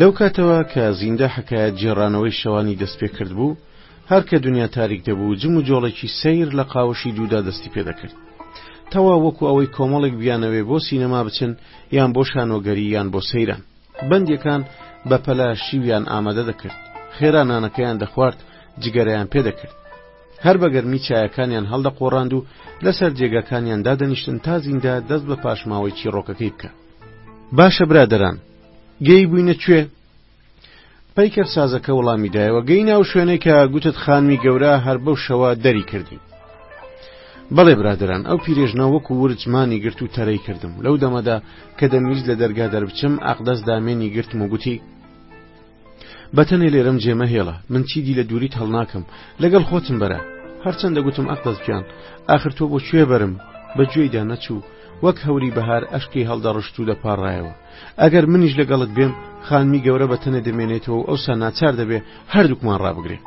لەو کاتەوە کە زیندە حەکایەت گێڕانەوەی شەوانی دەست پێ کرد بوو، هەر کە دنیا تاریک دەبوو جم و جۆڵێکی سەیر لە قاوەشی دوودا دەستی پێ دەکرد. تەواو وەکو ئەوەی کۆمەڵێک بیانەوێ بۆ سینەما بچن یان بۆ شانۆگەری یان بۆ سەیران. بەندیەکان بە پەلە شیویان ئامادە دەکرد. خێرا نانەکەیان دەخوارد جگەرەیان پێ دەکرد. هەر بە گەرمی چایەکانیان هەڵدەقۆڕاند و لەسەر جێگاکانیان دادەنیشتن تا زیندە دەست بە پاشماوەی چیڕۆکەکەی بکا. باشە برادەران گێی بووینە کوێ؟ پەیکەر سازەکە وەڵامی دایەوە گەی ناو شوێنێک کە گوتت خانمی گەورە هەر بەو شەوە دەری کردی بەڵێ برادران ئەو پیرێژنە وەکو ورجمانی گرت و تەرەی کردم لەو دەمەدا کە دەمویست لە دەرگا دەربچم ئاقدەست دامێنی گرتم و گوتی بەتەنێ لێرەم جێ مەهێڵە من چیدی لە دووریت هەڵناکەم لەگەڵ خۆتم بەرە هەرچەند دەگوتم ئەقدەس گیان ئاخر تۆ بۆ کوێ بەرم بە گوێیدا نەچوو وەک هەوری بەهار ئەشقی هەڵدەڕشت و دەپاڕایەوە ئەگەر منیش لەگەڵت بێم خانمی گەورە بە تەنێ دەمێنێتەوە و ئەوسا ناچار دەبێ هەردووکمان ڕابگرێ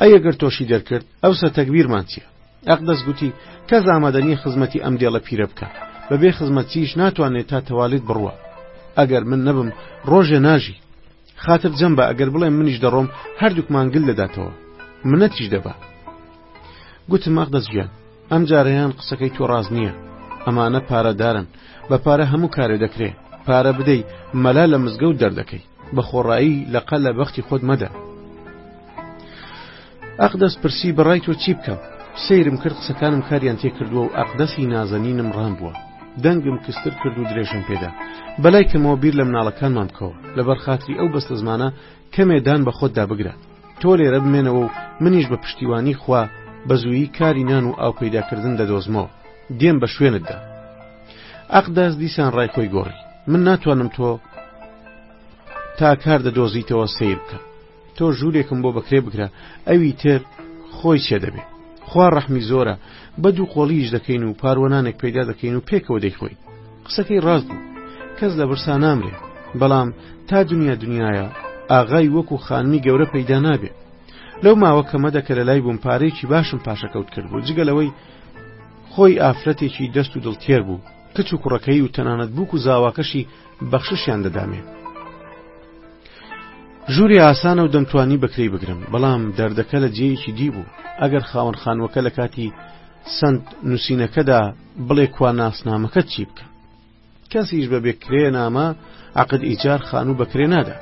ئەیەگەر تۆشی دەرکرد ئەوسا تەگبیرمان چیە ئەقدەس گوتی، کەس ئامادە نییە خزمەتی ئەم دێڵە پیرە بکات، بەبێ خزمەتچییش ناتوانێت تا تەوالێت بڕوا. ئەگەر من نەبم، ڕۆژێ ناژی. خاتر جەم بە، ئەگەر بڵێم منیش دەڕۆم، هەردووکمان گل دەداتەوە. منەتیش دەبا. گوتم، ئەقدەس گیان، ئەم جارەیان قسەکەی تۆ ڕاست نییە. ئەمانە پارەدارن، بە پارە هەموو کارێ دەکرێ. پارە بدەی، مەلا لە مزگەوت دەردەکەی. بەخۆڕایی لەقە لە بەختی خۆت مەدە. ئاقدەس پرسی بەڕای تۆ چی بکەم؟ سەیرم کرد قسەکانم کاریان تێکردووە و ئاقدەسی نازەنینم ڕام بووە. دەنگم کزتر کرد و درێژەم پێدا. بەلای کەمەوە بیر لە مناڵەکانمان بکەوە. لەبەر خاتری ئەو بەستەزمانە کەمێ دان بە خۆتدا بگرە. تۆ لێرە بمێنەوە و منیش بە پشتیوانی خوا بە زوویی کاری نان و ئاو پەیداکردن دەدۆزمەوە. دێم بە شوێنتدا. ئاقدەس دیسان ڕای خۆی گۆڕی. من ناتوانم تۆ تا کار دەدۆزیتەوە سەیر بکەم. تۆ ژوورێکم بۆ بەکرێ بگرە ئەوی تر خۆی چێ دەبێ خوا ڕەحمی زۆرە بە دوو قۆڵیش دەکەین و پاروەنانێک پەیدا دەکەین و پێکەوە دەیخۆین قسەکەی ڕاست بوو کەس لە برسا نامرێ بەڵام تا دنیا دنیاە ئاغای وەکو خانمی گەورە پەیدا نابێ لەو ماوە کەمە دەکە لە لای بووم پارێکی باشم پاشەکەوت کرد بوو جگەلەوەی خۆی ئافرەتێکی دەست و دڵتێر بوو کچ و کوڕەکەی و تەنانەت بووک و زاواکەشی بەخششیان دەدامێ ژووری ئاسانە و دەمتوانی بەکرێی بگرم بەڵام دەردەکە لە جێیەکی دی بوو ئەگەر خاوەن خانوەکە لە کاتی سند نووسینەکەدا بڵێ کوا ناسنامەکە چی بکە کەسیش بە بێکرێ نامە عقد ئیجار خانوو بەکرێ نادا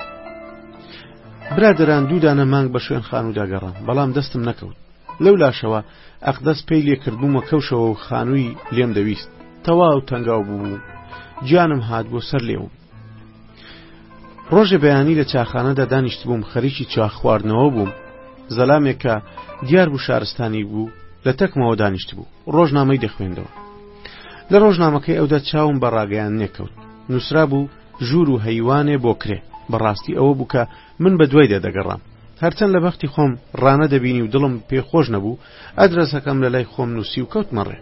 برادران دوودانە مانگ بە شوێن خانوودا گەڕام بەڵام دەستم نەکەوت لەو لاشەوە ئەقدەس پێی لێ کردبوومە کەوشەوە و خانووی لێم دەویست تەواو تەنگاو بوو گیانم هات بۆ سەر لێوم ڕۆژێ بەیانی لە چاخانەدا دانیشت بووم خەریکی چا خواردنەوە بووم زەلامێکە دیار بوو شارستانی بوو لە تەکمەوە دانیشت بوو ڕۆژنامەی دەخوێندەوە لە ڕۆژنامەکەی ئەودا چاوم بە ڕاگەیان نێکەوت نووسرا بوو ژوور و هەیوانێ بۆ کرێ بەڕاستی ئەوە بووکە من بە دوایدا دەگەڕام هەرچەند لە بەختی خۆم ڕانە دەبینی و دڵم پێ خۆش نەبوو ئەدرەسەکەم لە لای خۆم نووسی و کەوت مەڕێ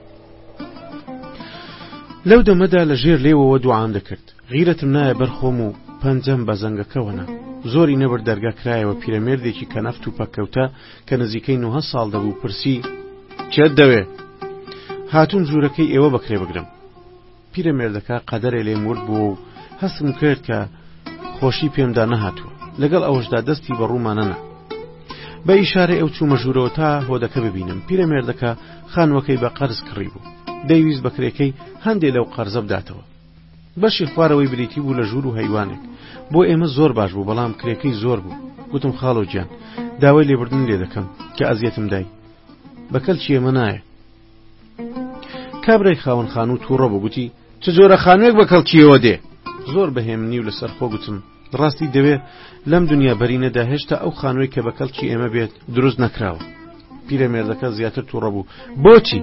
لەو دەمەدا لە ژێر لێوەوە دوعام دەکرد غیرەتم نایە بەرخۆم و پەنجەم بە زەنگەکەوەنا زۆری نەبەر دەرگا کرایەوە پیرەمێردێکی کە نەفت و پەکەوتە کە نزیکەی نوه ساڵ دەبوو پرسی چێت دەوێ هاتووم ژوورەکەی ئێوە بەکرێ بگرم پیرەمێردەکە قەدەرێ لێم ورد بووە و هەستم کرد کە خۆشی پێمدا نەهاتووە لەگەڵ ئەوەشدا دەستی بە ڕوومانە نا بە ئیشارەی ئەو چوومە ژوورەوە تا هۆدەکە ببینم پیرەمێردەکە خانوەکەی بە قەرز کڕی بوو دەیویست بەکرێکەی هەندێ لەو قەرزە بداتەوە بەشی خوارەوەی بریتی بوو لە ژوور و هەیوانێک بۆ ئێمە زۆر باش بوو بەڵام کرێکەی زۆر بوو گوتم خاڵۆ گیان داوای لێبردن لێ دەکەم کە ئەزیەتم دای بەکەل چیەمە نایە کابرای خاوەن خانوو تووڕە بوو گوتی چ جۆرە خانوێک بە کەڵکیەوە دێ زۆر بەهێمنی و لەسەر خۆ گوتم ڕاستی دەوێ لەم دنیا بەرینەدا هێشتا ئەو خانووی کە بە کەڵکی ئێمە بێت دروست نەکراوە پیرەمێردەکە زیاتر تووڕە بوو بۆچی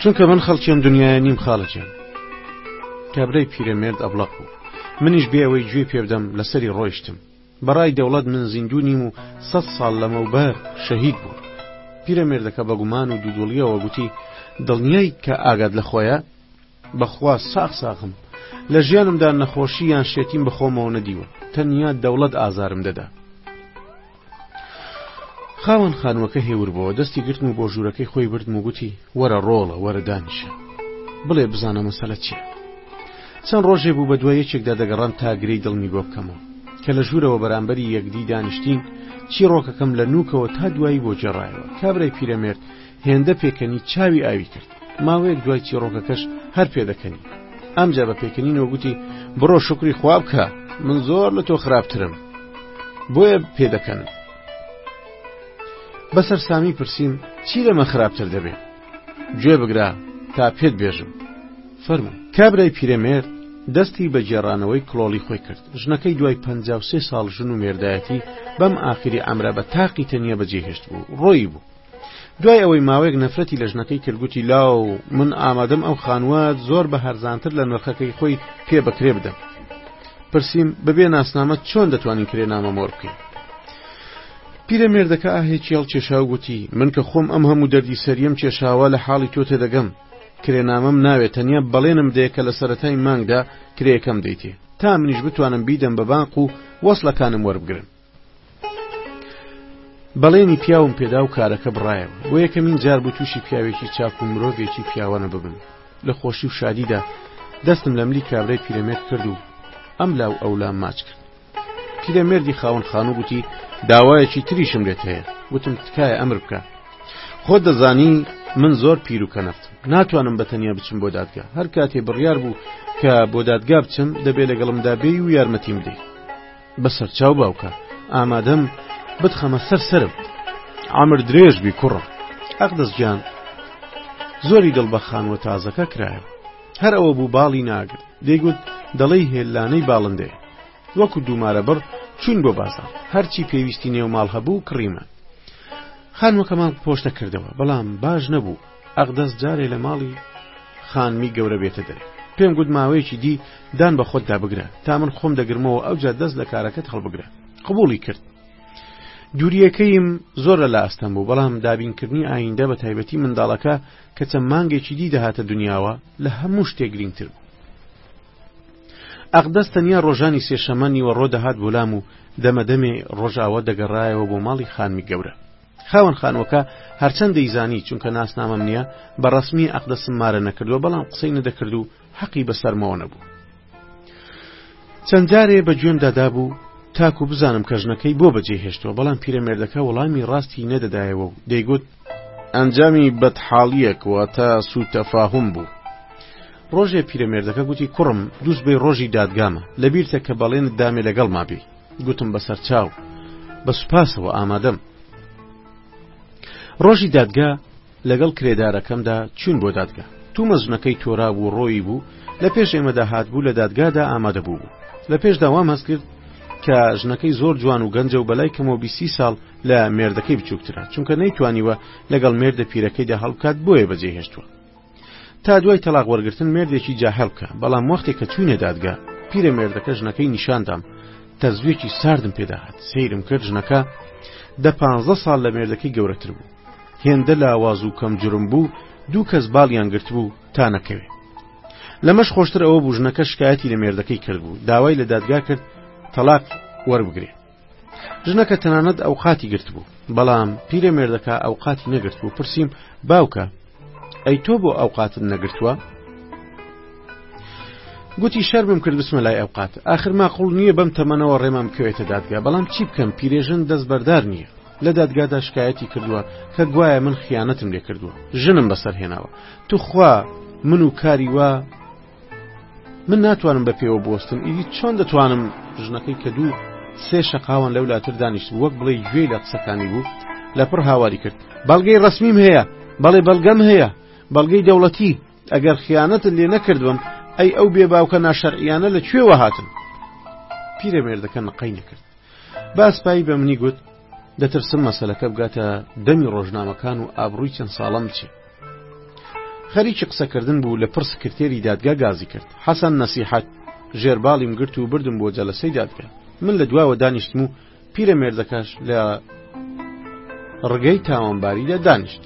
چونکە من خەڵکیان دنیاە نیم خاڵەکیان کابرای پیرەمێرد ئەبڵق بوو منیش بێەوەی گوێ پێبدەم لەسەری ڕۆیشتم بەڕای دەوڵەت من زیندوو نیم و سەد ساڵ لەمەوبەر شەهید بووم. پیرەمێردەکە بە گومان و دوودڵییەوە گوتی، دڵنیای کە ئاگات لە خۆیە؟ بەخوا ساغ ساغم. لە ژیانمدا نەخۆشی یان شێتیم بە خۆمەوە نەدیوە. تەنیا دەوڵەت ئازارم دەدا. خاوەن خانووەکە هێور بووە، دەستی گرتم و بۆ ژوورەکەی خۆی بردم و گوتی، وەرە ڕۆڵە، وەرە دانیشە. بڵێ بزانە مەسەلە چییە؟ چەند ڕۆژێ بوو بە دوای یەکێکدا دەگەڕام تا گرێی دڵمی بۆ بکەمەوە کە لە ژوورەوە بەرامبەری یەکدی دانیشتین چیڕۆکەکەم لە نوکەوە تا دوایی بۆ جێڕایەوە کابرای پیرەمێرد هێندە پێکەنی چاوی ئاوی کرد ماوەیەک دوای چیڕۆکەکەش هەر پێدەکەنی ئەمجا بە پێکەنینەوە گوتی بڕۆ شکری خواب بکە من زۆر لە تۆ خراپترم بۆیە پێدەکەنم بەسەر سامی پرسییم چی لەمە خراپتر دەبێت گوێ بگرە تا پێت بێژم. فەرموو. کابرای پیرەمێرد دەستی بە گێڕانەوەی کڵۆڵی خۆی کرد، ژنەکەی دوای پەنجا و سێ ساڵ ژن و مێردایەتی بەم ئاخری عەمرە بە تاقی تەنیا بەجێی هێشت بوو، ڕۆیی بوو. دوای ئەوەی ماوەیەک نەفرەتی لە ژنەکەی کرد گوتی لاو من ئامادەم ئەم خانووە زۆر بە هەرزانتر لە نرخەکەی خۆی پێ بەکرێ بدەم. پرسیم ببێ ناسنامە چۆن دەتوانین کرێنامە مۆر بکەین؟ پیرەمێردەکە ئاهێکی هەڵکێشا و گوتی، من کە خۆم ئەم هەموو دەردی سەریەم کێشاوە لە حاڵی تۆ تێدەگەم. کرێنامەم ناوێ تەنیا بەڵێنم دێ کە لە سەرەتای مانگدا کرێیەکەم دەیتێ تا منیش بتوانم بیدەم بە بانق و وەسڵەکانم وەربگرم. بەڵێنی پیاوم پێدا و کارەکە بڕایەوە بۆ یەکەمین جار بوو تووشی پیاوێکی چاک و مرۆڤێکی پیاوانە ببم لە خۆشی و شادیدا دەستم لەملی کابرای پیرەمێت کرد و ئەم لاو ئەولا ماچ کرد پیرەمێردی خاوەن خانوو گوتی داوایەکی تریشم لێت هەیە گوتم تکایە ئەمر بکە خۆ دەزانی من زۆر پیر و کەنەفت ناتوانم بە تەنیا بچم بۆ دادگا هەر کاتێ بڕیار بوو کە بۆ دادگا بچم دەبێ لەگەڵمدا بێ و یارمەتیم بدەیت بەسەر چاو باوکە ئامادەم بتخەمە سەر سرم ئامر درێژ بی کوڕم ئەق دەستگیان زۆری دڵ بە خانوە تازەکە کرایە هەر ئەوە بوو باڵی ناگرت دەیگوت دەڵێی هێللانەی باڵندەیە. وەکو دوومارە بڕ چووین بۆ بازاڕ، هەرچی پێویستی نێو ماڵ هەبوو کڕیمان. خانمەکەمان پۆشتە کردەوە، بەڵام باش نەبوو، ئەقدەس جارێ لە ماڵی خانمی گەورە بێتە دەرێ. پێم گوت ماوەیەکی دی دان بە خۆتدا بگرە، تا من خۆم دەگرمەوە ئەوجا دەست لە کارەکەت هەڵبگرە. قبوڵی کرد. دوورییەکەیم زۆر لەلا ئەستەم بوو، بەڵام دابینکردنی ئایندە بەتایبەتی منداڵەکە کە چەند مانگێکی دی دەهاتە دنیاوە لە هەموو شتێک گرنگتر بوو ئەقدەس تەنیا ڕۆژانی سێشەمە نیوەڕۆ دەهات بۆلام و دەمەدەمێ ڕۆژاوە دەگەڕایەوە بۆ ماڵی خانمی گەورە خاوەن خانوەکە هەرچەند دەیزانی چونکە ناسنامەم نییە بە ڕسمی ئەقدەسم مارە نەکردووە بەڵام قسەی نەدەکرد و حەقی بەسەرمەوە نەبوو. چەند جارێ بە گوێمدا دابوو تاکو بزانم کە ژنەکەی بۆ بەجێ هێشتووە بەڵام پیرەمێردەکە وەڵامی ڕاستی نەدەدایەوە و دەیگوت ئەنجامی بەدحاڵیەک واتە سوتەفاهم بوو. ڕۆژێ پیرەمێردەکە گوتی کوڕم دووسبەی ڕۆژی دادگامە لەبیرتە کە بەڵێنت دامێ لەگەڵ مابی گوتم بەسەر چاو بە سوپاسەوە ئامادەم ڕۆژی دادگا لەگەڵ کرێدارەکەمدا چووین بۆ دادگا. توومە ژنەکەی تۆرابوو و ڕۆیی بوو، لە پێش ئێمەدا هاتبوو، لە دادگادا ئامادە بووبوو. لە پێشدا وام هەست کرد کە ژنەکەی زۆر جوان و گەنجە و بەلای کەمەوە بیست سی ساڵ لە مێردەکەی بچووکترە، چونکە نەیتوانیوە لەگەڵ مێردە پیرەکەیدا هەڵبکات بۆیە بەجێی هێشتووە. تا دوای تەڵاق وەرگرتن مێردێکی جاهل بکە، بەڵام وەختێ کە چووینە دادگا، پیرەمێردەکە ژنەکەی نیشاندام، تەزووێکی ساردم پێدا هات، سەیرم کرد ژنەکە دە پانزە ساڵ لە مێردەکەی گەورەتر بوو. هێندە لاواز و کەم جرم بوو دوو کەس باڵیان گرتبوو تا نەکەوێ لەمەش خۆشتر ئەوە بوو ژنەکە شکایەتی لە مێردەکەی کردبوو داوای لە دادگا کرد تەلاق وەربگرێ ژنەکە تەنانەت ئەو قاتی گرتبوو بەڵام پیرە مێردەکە ئەو قاتی نەگرت و پرسییم باوکە ئەی تۆ بۆ ئەو قاتن نەگرتووە گوتی شەرمم کرد بسمە لای ئەوقات ئاخر ماقول نییە بەم تەمەنەوە ڕێمەم کوێتە دادگا بەڵام چی بکەم پیرێژن دەست بەردار نییە لە دادگادا شکایەتی کردووە کە گوایە من خیانەتم لێ کردووە ژنم بەسەر هێناوە توخوا من و کاری وا من ناتوانم بە پێوە بستم ئیدی چۆن دەتوانم ژنەکەی کە دوو سێ شەقاوان لەو لاتر دانیشت وەک بڵێ گوێی لە قسەکانی بوو لە پڕ هاواری کرد بەڵگەی ڕسمیم هەیە بەڵێ بەڵگەم هەیە بەڵگەی دەوڵەتی ئەگەر خیانەتت لێ نەکردوم ئەی ئەو بێ باوکە ناشەرعیانە لە کوێوە هاتن پیرەمێردەکە نقەی نەکرد با سپایی بە منی گوت دەترسم مەسلەکە بگاتە دەمی ڕۆژنامەکان و ئابڕووی چەند ساڵم بچێ خەریکی قسەکردن بوو لە پرس کرتێری دادگا گازی کرد حەسەن نەسیحەت ژێرباڵیم گرت و بردم بۆ جەلەسەی دادگا من لە دواوە دانیشتم و پیرە مێردەکەش لە ڕگەی تاوانباریدا دانیشت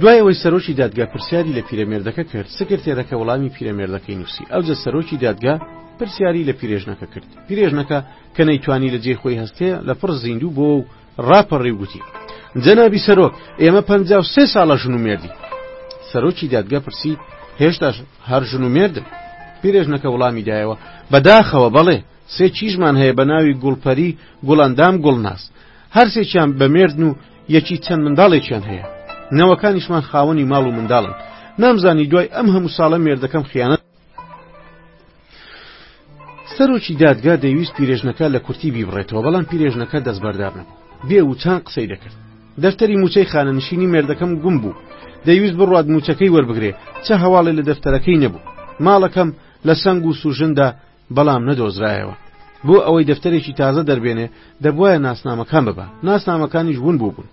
دوای ئەوەی سەرۆکی دادگا پرسیاری لە پیرەمێردەکە کرد سکرتێرەکە وەڵامی پیرەمێردەکەی نووسی ئەوجە سەرۆکی دادگا پرسیاری لە پیرێژنەکە کرد پیرێژنەکە کە نەیتوانی لە جێ خۆی هەستێ لە پڕ زیندوو بۆ و ڕاپەڕی و گوتی جەنابی سەرۆک ئێمە پ سێ ساڵە ژن و مێردی سەرۆکی دادگا پرسی هێشتاش هەر ژن و مێردن پیرێژنەکە وڵامی دایەوە بەداخەوە بەڵێ سێ چیژمان هەیە بە ناوی گوڵپەری گوڵندام گوڵناس هەرسێکیان بە مێردن و یەکی چەند منداڵێکیان هەیە نەوەکانیشمان خاوەنی ماڵ و منداڵن نامزانی دوای ئەم هەموو ساڵە مێردەکەم خیانەت سەرۆکی دادگا دەویست پیرێژنەکە لە کورتی بیبڕێتەوە بەڵام پیرێژنەکە دەستبەردار نەبوو بێ وچان قسەی دەکرد دەفتەری موچەی خانەنشینی مێردەکەم گوم بوو دەیویست بڕات موچەکەی وەربگرێ چە هەواڵێ لە دەفتەرەکەی نەبوو ماڵەکەم لە سنگ و سوژندا بەڵام نەدۆزرایەوە. بۆ ئەوەی دەفتەرێکی تازە دەربێنێ، دەبوایە ناسنامەکان ببا، ناسنامەکانیش ون بووبوون.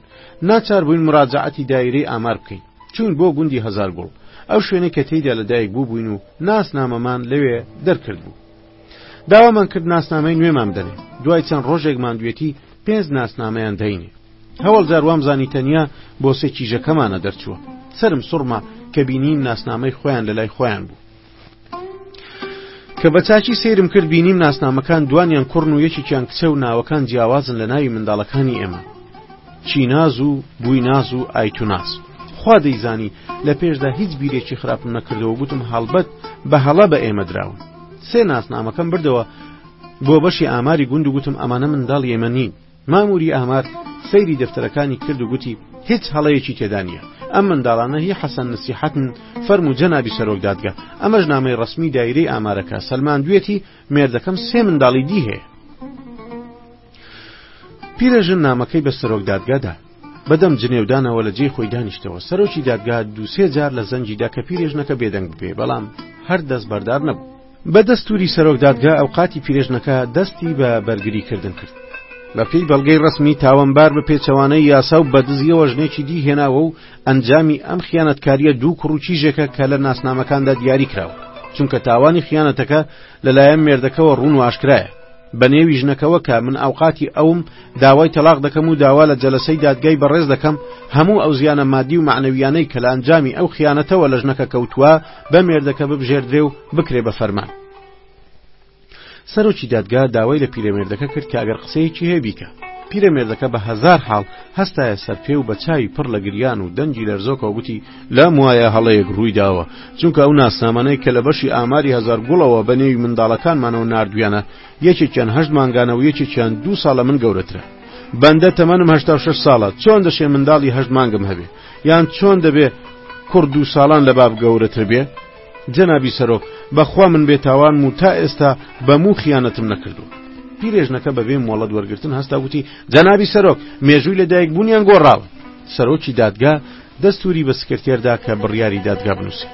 ناچار بووین مراجەعەتی دایرەی ئامار بکەین. چووین بۆ گوندی هەزارگوڵ، ئەو شوێنەی کە تێیدا لەدایک بووبووین و ناسنامەمان لەوێ دەرکردبوو. داوامان کرد ناسنامەی نوێمان بدەنێ. دوای چەند ڕۆژێک ماندووێتی پێنج ناسنامەیان داینێ. هەوەڵ جار وامزانی تەنیا بۆسەی کیژەکەمانە دەرچووە. سەرم سوڕما کە بینیم ناسنامەی خۆیان لەلای خۆیان بوو. کە بە چاکی سیرم کرد بینیم ناسنامەکان دوانیان کوڕن و یەکێکیان کچە و ناوەکان جیاوازن لە ناوی منداڵەکانی ئێمە چیناز و بووی ناز و ئایتوناز خوا دەیزانی لە پێشدا هیچ بیرێکی خراپم نەکردەوە گوتم هەڵبەت بە هەڵە بە ئێمە دراون سێ ناسنامەکەم بردەوە بۆ بەشی ئاماری گوند و گوتم ئەمانە منداڵ ئێمە نین ماموری ئامار سەیری دەفتەرەکانی کرد و گوتی هیچ هەڵەیەکی تێدا نییە ئەم منداڵانە هی حەسەن نسیحەتن فەرمو جەنابی سەرۆک دادگە ئەمەش نامەی ڕسمی دایرەی ئامارەکە سەلمان دوێتی مێردەکەم سێ منداڵی دی هەیە پیرەژن نامەکەی بە سەرۆک دادگادا بەدەم جنێودانەوە لە جێی خۆی دانیشتەوە سەرۆکی دادگا دووسێ جار لە زەنجیدا کە پیرێژنەکە بێدەنگ بێ بەڵام هەر دەست بەردار نەبوو بە دەستووری سەرۆک دادگا ئەوقاتی پیرێژنەکە دەستی بە بەرگری کردن کرد بە پێی بەڵگەی ڕسمی تاوانبار بە پێچەوانەی یاسا و بە دزیەوە ژنێکی دی هێناوە و ئەنجامی ئەم خیانەتکاریە دوو کوڕوچیژێکە کە لە ناسنامەکاندا دیاری کراوە چونکە تاوانی خیانەتەکە لەلایەن مێردەکەەوە ڕوون و ئاشکرایە بە نێوی ژنەکەەوە کە من ئەوقاتی ئەوم داوای تەلاق دەکەم و داوا لە جەلسەی دادگای بەڕێز دەکەم هەموو ئەو زیانە مادی و معنەویانەی کە لە ئەنجامی ئەو خیانەتەوە لە ژنەکە کەوتووە بە مێردەکە ببژێردرێ و بکرێ بە فەرمان سەرۆکی دادگا داوای لە پیرەمێردەکە کرد کە ئەگەر قسەیەکی هەیە بیکە پیرەمێردەکە بە هزار حاڵ هەستایە سەر پێ و بە چاوی پڕ لە گریان و دەنگی لەرزۆکەوە گوتی لام وایە هەڵەیەک ڕووی داوە چونکە ئەو ناسنامانەی کە لە بەشی ئاماری هزار گوڵەوە بە نێوی منداڵەکانمانەوە نردویانە یەکێکیان هەشت مانگانە و یەکێکیان دوو ساڵە من گەورەترە بەندە تەمەنم هشتا شش ساڵە چۆن دەشێ منداڵی هەشت مانگم هەبێ یان چۆن دەبێ کوڕ دوو ساڵان لە باب گەورەتر بێ؟ جەنابی سەرۆک بەخوا من بێتاوانم و تا ئێستا بەموو خیانەتم نەکردو. پیرێژنەکە بەبێ مۆڵەت وەرگتن هەستا وتی جەنابی سەرۆک مێژووی لە دایک بوونیان گۆڕاوە. سەرۆکی دادگا دەستوری بە سکرتێردا کە بڕیاری دادگا بنووسی.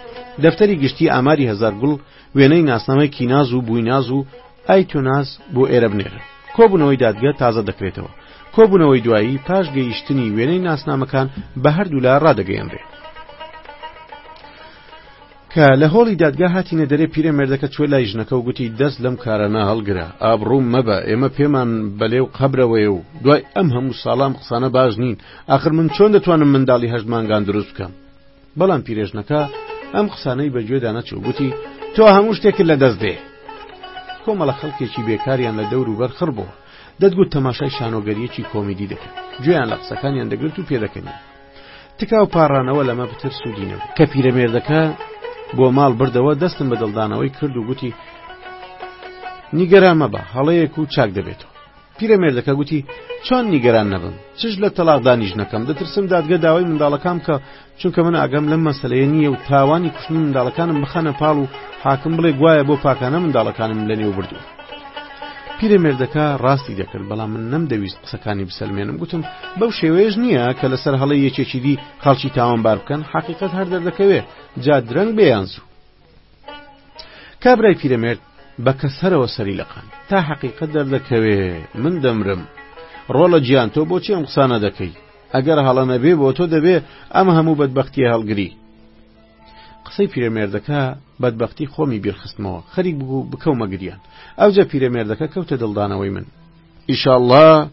دەفتەری گشتی ئاماری هەزار گوڵ وێنەی ناسنامەی کیناز و بوویناز و ئای تۆ ناز بۆ ئێرە بنێرن. کۆبوونەوەی دادگە تازە دەکرێتەوە. کۆبوونەوەی دوایی پاش گەیشتنی وێنەی ناسنامەکان بە هەردوولا ڕادەگەیەنرێ. کە لە هۆڵی دادگا هاتینە دەرێ پیرەمێردەکە چوە لای ژنەکە و گوتی دەست لەم کارانە هەڵگرە ئابڕوم مەبە ئێمە پێمان بەلێ و قەبرەوەی و دوای ئەم هەموو ساڵام قسانە باش نین ئاخر من چۆن دەتوانم منداڵی هەشت مانگان دروست بکەم بەڵام پیرێژنەکە ئەم قسانەی بە گوێدا نەچوو گوتی، تۆ هەموو شتێکت لە دەست دێ! کۆمەڵە خەڵکێکی بێکاریان لە دەور و بەر خڕ بووە، دەتگوت تەماشای شانۆگەرییەکی کۆمیدی دەکەن، گوێیان لە قسەکانیان دەگرت و پێدەکەنین. تکا و پاڕانەوە لەمە پتر سوودی نەبوو. کە پیرەمێردەکە بۆ ماڵ بردەوە، دەستم بە دڵدانەوەی کرد و گوتی، نیگەران مەبە، هەڵەیەک و چاک دەبێتەوە. پیرەمێردەکە گوتی، چۆن نیگەران نەبم، چش لە تەڵاقدانی ژنەکەم، دەترسم دادگە داوای منداڵەکام بکا، چونکە من ئاگام لەم مەسەلەیە نییە و تاوانی کوشتنی منداڵەکانم بخەنە پاڵ و حاکم بڵێ گوایە بۆ پاکانە منداڵەکانم لەنێو بردووە. پیرەمێردەکە ڕاستی دەکرد، بەڵام من نەمدەویست قسەکانی بسەلمێنم، گوتم، بەو شێوەیەش نییە کە لەسەر هەڵەی یەکێکی دی خەڵکی تاوانبار بکەن، حەقیقەت هەر دەردەکەوێ، جا درەنگ بێ یان زوو. کابرای پیرەمێرد بە کەسەرەوە سەری لەقاند، تا حەقیقەت دەردەکەوێ من دەمرم. ڕۆڵە گیان تۆ بۆچی ئەم قسانە دەکەی؟ ئەگەر هەڵە نەبێ بۆ تۆ دەبێ ئەم هەموو بەدبەختییە هەڵگری. قسەی پیرەمێردەکە بەدبەختی خۆمی بیرخستمەوە، خەریک بوو بکەومە گریان. ئەوجە پیرەمێردەکە کەوتە دڵدانەوەی من. ئیشاڵڵا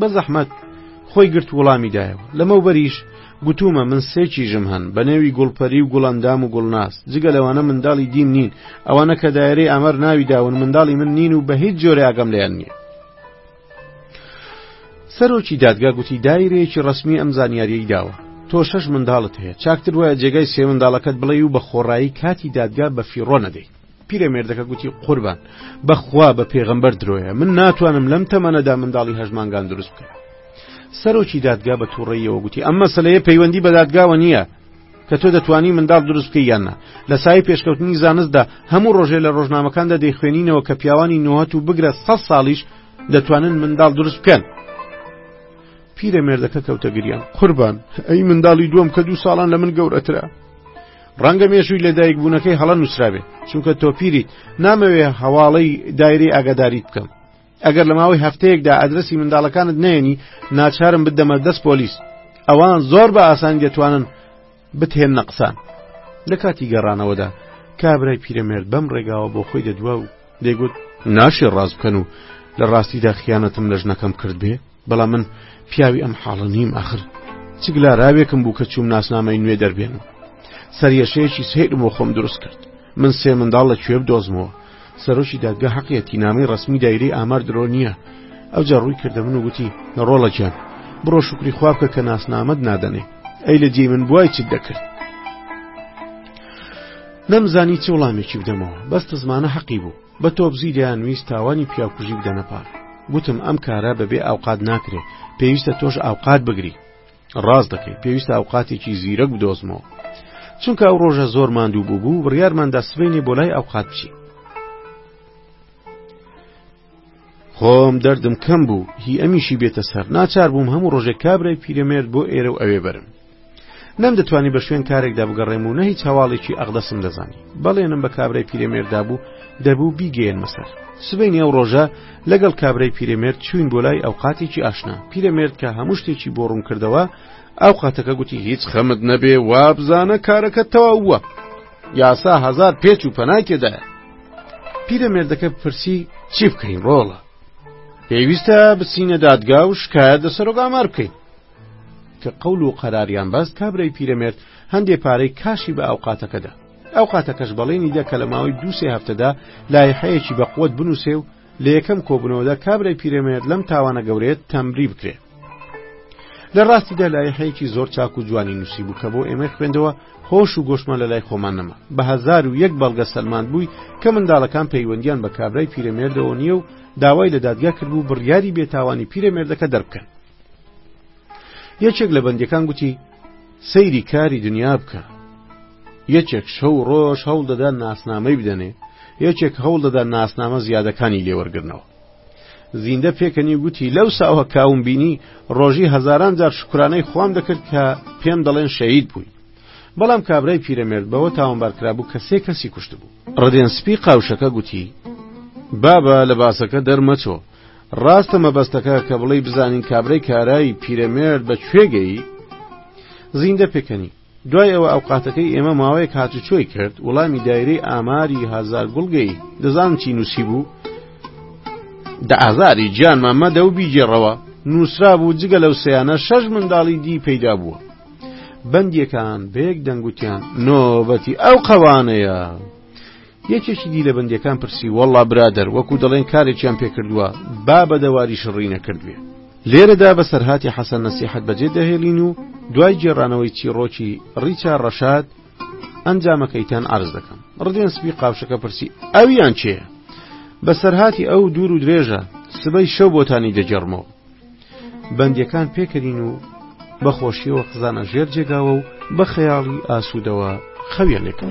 بەزەحمەت خۆی گرت وڵامی دایەوە لەمەوبەریش گوتومە من سێ کیژم هەن بە نێوی گوڵپەری و گوڵەندام و گوڵناس جگە لەوانە منداڵی دیم نین ئەوانە کە دایرەی ئامەر ناوی داون منداڵی من نین و بە هیچ جۆرە ئاگەم لێیان نییە سەرۆکی دادگا گوتی دایرەیەکی ڕسمی ئەم زانیاریی داوە تۆ شەش منداڵت هەیە چاکتر وایە جێگای سێ منداڵەکەت بڵێ و بە خۆڕایی کاتی دادگا بە فیڕۆ نەدەیت پیرەمێردەکە گوتی قوربان بەخوا بە پێغەمبەر درۆیە من ناتوانم لەم تەمەنەدا منداڵی هەژمانگان دروست بکەم سەرۆکی دادگا بە تووڕێیەوە گوتی ئەمە سلەیە پەیوەندی بە دادگاوە نییە کە تۆ دەتوانی منداڵ دروست بکەی یاننا لە سای پێشکەوتنی زانستدا هەموو ڕۆژێ لە ڕۆژنامەکاندا دەیخوێنینەوە کە پیاوانی نوهات و بگرە سە ساڵیش دەتوانن منداڵ دروست بکەن پیرە مێردەکە کەوتە گریان قوربان ئەی منداڵی دووەم کە دوو ساڵان لە من گەورەترە ڕەنگە مێژووی لەدایکبوونەکەی هەڵە نووسرابێ چونکە تۆ پیریت نامەوێ هەواڵەی دایرەی ئاگاداریت بکەم ئەگەر لە ماوەی هەفتەیەکدا ئەدرسی منداڵەکانت نێنی ناچارم بدەمە دەست پۆلیس ئەوان زۆر بە ئاسانی دەتوانن بتهێن نەقسان لە کاتی گەڕانەوەدا کابرای پیرەمێرد بەم ڕێگاوە بۆ خۆی دەدوا و دەیگوت ناشێ ڕاز بکەن و لە ڕاستیدا خیانەتم لە ژنەکەم کرد بێ بەڵام من پیاوی ئەم حاڵە نیم ئاخر چ گلاراوێکم بوو کە چووم ناسنامەی نوێ دەربێنم سەریەشەیەکی سهیرم بۆ خۆم دروست کرد من سێ منداڵ لە کوێ بدۆزمەوە سەرۆکی دادگە حەقیەتی نامی ڕسمی دایرەی ئامار درۆ نییە ئەو جاڕووی کردە من و گوتی نەڕۆڵە گیان بڕۆ شکری خوا بکە کە ناسنامەت نادەنێ ئەی لە جێ من بوای چت دەکرد نەمزانی چ وڵامێکی بدەمەوە بەستە زمانە حەقی بوو بە تۆبزی دەیانویست تاوانی پیاوکوژی بدەنە پار گوتم ئەم کارە بەبێ ئاوقات ناکرێ پێویستە تۆش ئاوقات بگری ڕاست دەکەی پێویستە ئاوقاتێکی زیرەک بدۆزمەوە چونکە ئەو ڕۆژە زۆر ماندوو بوو بوو بڕیارماندا سبینێ بۆ لای ئاوقات بچین خۆم دەردم کەم بوو هی ئەمیشی بێتە سەر ناچار بووم هەموو ڕۆژێک کابرای پیرەمێرد بۆ ئێرە و ئەوێ بەرم نەمدەتوانی بە شوێن کارێکدا بگەڕێم و نە هیچ هەواڵێکی ئەقدەسم دەزانی بەڵێنم بە کابرای پیرێمێردا بوو دەبوو بیگەێنمە سەر سبینی ئەو ڕۆژە لەگەڵ کابرای پیرێمێرد چوین بۆ لای ئەو قاتێکی ئاشنا پیرەمێرد کە هەموو شتێکی بۆ ڕوون کردەوە ئەو قاتەکە گوتی هیچ خەمت نەبێ وابزانە کارەکە تەواوە یاسا هزار پێچ و پەناکێدایە پیرەمێردەکە پرسی چی بکەین ڕۆڵە پێویستە بچینە دادگا و شکایەت لە سەرۆک ئامار بکەین کە قەول و قەراریان بەست کابرای پیرەمێرد هەندێ پارەی کاشی بە ئاوقاتەکە دا ئاوقاتەکەش بەڵێنی دا کە لە ماوەی دوو سێ هەفتەدا لایحەیەکی بە قوت بنووسێ و لە یەکەم کۆبنەوەدا کابرای پیرەمێرد لەم تاوانە گەورەیە تەمبری بکرێ لە ڕاستیدا لایحەیەکی زۆر چاک و جوانی نووسی بوو کە بۆ ئێمە خوێندەوە هۆش و گۆشمان لە لای خۆمان نەما بە هزار و یەک بەڵگە سەلماند بووی کە منداڵەکان پەیوەندیان بە کابرای پیرەمێردەوە نییە و داوای لە دادگا کردبوو بڕیاری بێتاوانی پیرەمێردەکە دەربکەن یەکێک لە بەندەکان گوتی سەیری کاری دنیا بکە یەکێک شەو ڕۆژ هەوڵ دەدا ناسنامەی بدەنێ یەکێک هەوڵ دەدا ناسنامە زیادەکانی لێوەرگرنەوە زیندە پێکەنی گوتی لەو ساوە کاوم بینی ڕۆژی هەزاران جار شکرانەی خۆم دەکرد کە پێم دەڵێن شەید بووی بەڵام کابرای پیرەمێرد بەوە تاوانبارکرا بوو کە سێ کەسی کوشت بوو ڕدێن سپی قاوشەکە گوتی بابە لە باسەکە دەرمەچۆ ڕاستە مەبەستەکە کە بڵێی بزانین کابرای کارایی پیرەمێرد بە کوێگەی زیندە پێکەنی دوای ئەوە ئەو قاتەکەی ئێمە ماوەیەک هاتوچۆی کرد وڵامی دایرەی ئاماری هزار گوڵگەی دەزان چی نووسی بوو دە ئازاری گیان مامەدە و بیگێڕەوە نووسرا بوو جگە لەو سیانە شەش منداڵی دی پەیدا بووە بەندیەکان بەیەک دەنگوتیان نۆبەتی ئەو قەوانەیە. یەکێکی دی لە بەندیەکان پرسی وەڵا برادەر وەکو دەڵێن کارێکیان پێکردووە با بە دەواری شڕی نەکردوێ لێرەدا بەسەرهاتی حەسەن نەسیحەت بەجێ دەهێلین و دوای گێڕانەوەی چیڕۆکی ڕیچا ڕەشاد ئەنجامەکەیتان ئارز دەکەم ڕدێن سپی قاوشەکە پرسی ئەویان چێە بەسەرهاتی ئەو دوور و درێژە سبەی شەو بۆتانی دەگەڕمەوە بەندیەکان پێکەنین و بە خۆشیەوە خزانە ژێر جێگاوە و بە خەیاڵی ئاسوودەوە خەویان لێکن.